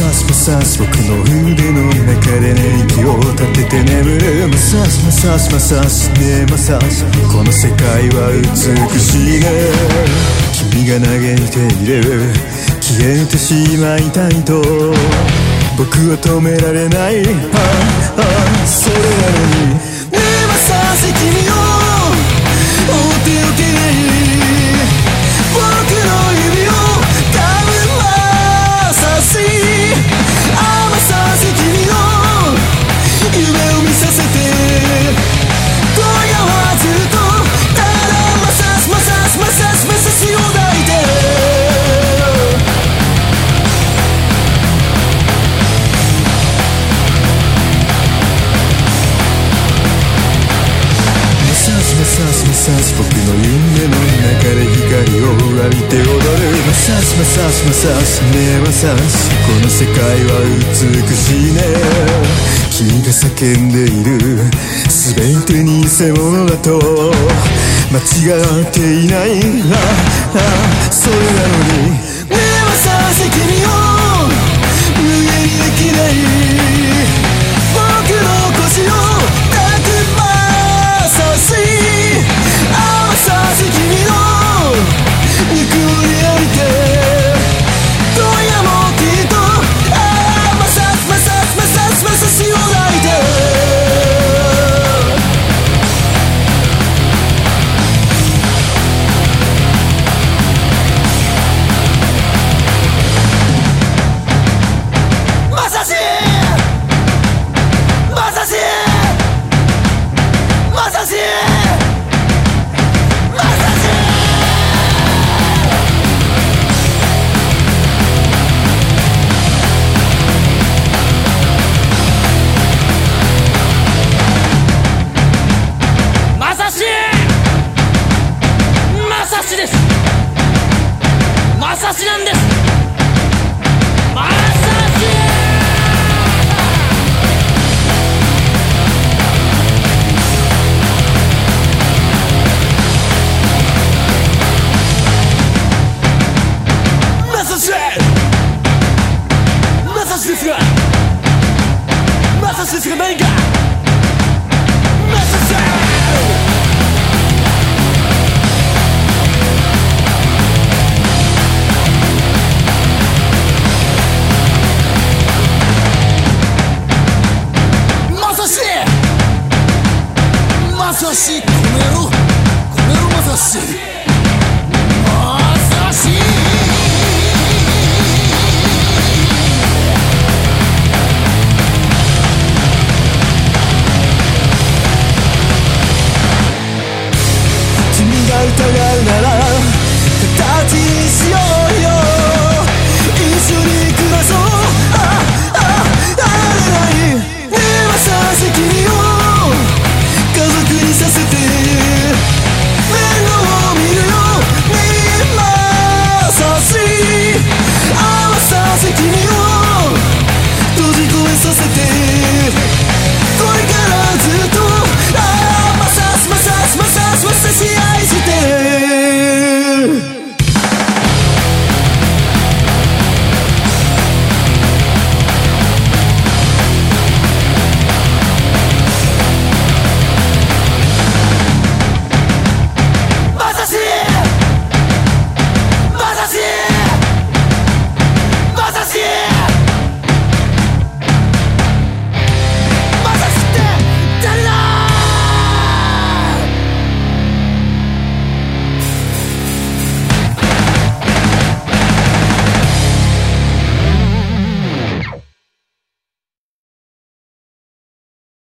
サス僕の腕の中でね息を立てて眠るマサスマサスマサスねマサスこの世界は美しいね君が嘆いている消えてしまいたいと僕は止められないああそれなのにねマサス君をサスマサス僕の夢の中で光を浴びて踊るマサスマサスマサスねマサスこの世界は美しいね君が叫んでいる全て偽物だと間違っていないああそれなのにねマサス君を無限にできない私なんです。isso se ter.